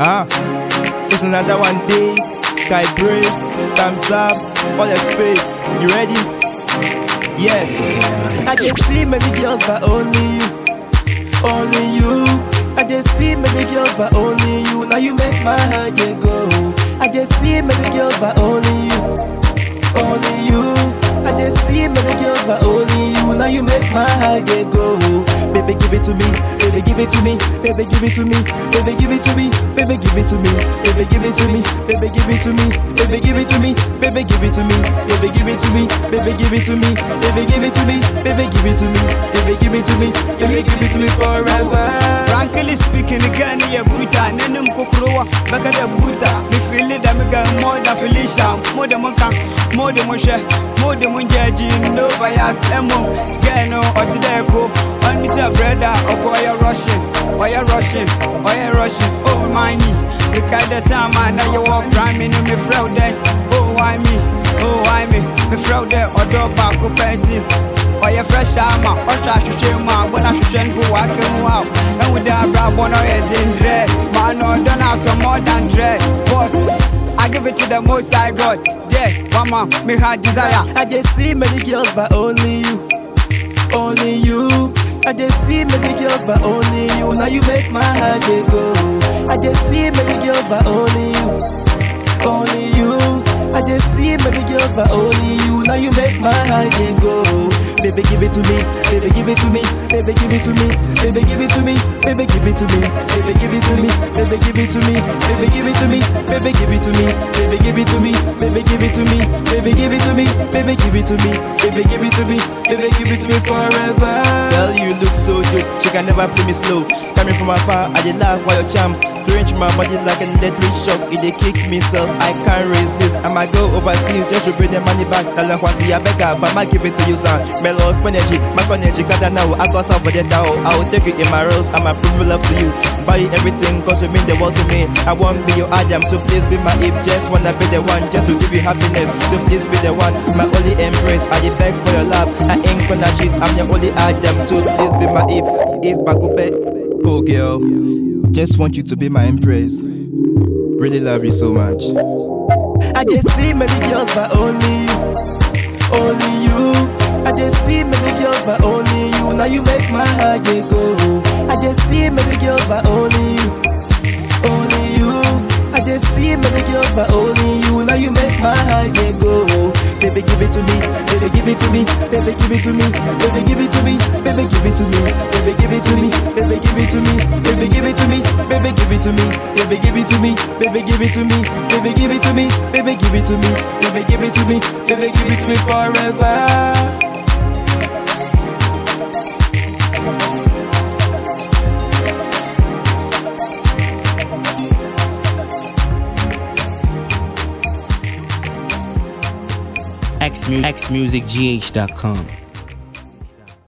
Ah, it's another one day. Sky brave, thumbs up, all your face. You ready? Yeah. I just see many girls, but only you, only you. I just see many girls, but only you. Now you make my heart get go. I just see many girls, but only you, only you. I just see many girls, but only you. Now you make my heart get go. Baby, give it to me. Baby, give it to me. Baby, give it to me. Baby, give it to me. Baby, give it to me. Baby, give it to me. Baby, give it to me. Baby, give it to me. Baby, give it to me. Baby, give it to me. Baby, give it to me. Baby, give it to me. Baby, give it to me. Baby, give it to me. Baby, give it to me forever. Frankly speaking, again, yeah, Buddha, Nenum Kukuruwa, Baka it, I'm more than Felicia, more than Monka, more than Moshe, more than Munjaji, no bias, Emo, Gano, or Tideko, on it's a brother, or you're rushing, you're rushing, you're rushing, oh, my knee. Because the time I know you walk prime in me fraud then. Oh, why me? Oh, why me? Me fraud there or do back up. Or your fresh armor, or trash to shame when I should go walking wow. And with that rap on our head in dread. Man, no, don't have some more than dread. Boss, I give it to the most I got. Yeah, mama, me had desire. I just see many girls, but only you, only you. I just see many girls, but only you. Now you make my heart go. I just see many girls, but only you, only you. I just see many girls, but only you. Now you make my heart go. Baby, give it to me. Baby, give it to me. Baby, give it to me. Baby, give it to me. Baby, give it to me. Baby, give it to me. Baby, give it to me. Baby, give it to me. Baby, give it to me. Baby, give it to me. Baby, give it to me. Baby, give it to me. Baby, give it to me. Baby, give it to me. Baby, give it to me forever. Can never play me slow. Coming from afar, I did laugh while your charms throwing my body like a deadly shock. It they kick me self, I can't resist. I might go overseas just to bring the money back. Tell them what's I beg up, I give it to you, son. Mellow energy, my energy, cause I know I got some for the. I will take it in my rose, I'm a prove love to you. Buy everything, cause you mean the world to me. I won't be your Adam, so please be my Eve. Just wanna be the one, just to give you happiness. So please be the one, my only embrace. I beg for your love, I ain't gonna cheat. I'm your only Adam, so please be my Eve. If Bakube, oh girl. Just want you to be my empress. Really love you so much. I just see many girls, but only you, only you. I just see many girls, but only you. Now you make my heart go. I just see many girls, but only you, to me. Baby, give it to me. Baby, give it to me. Baby, give it to me. Baby, give it to me. Baby, give it to me. Baby, give it to me. Baby, give it to me. Baby, give it to me. Baby, give it to me. Baby, give it to me. Baby, give it to me. Baby, give it to me. Baby, give it to me. Baby, give it to me forever. xmusicgh.com.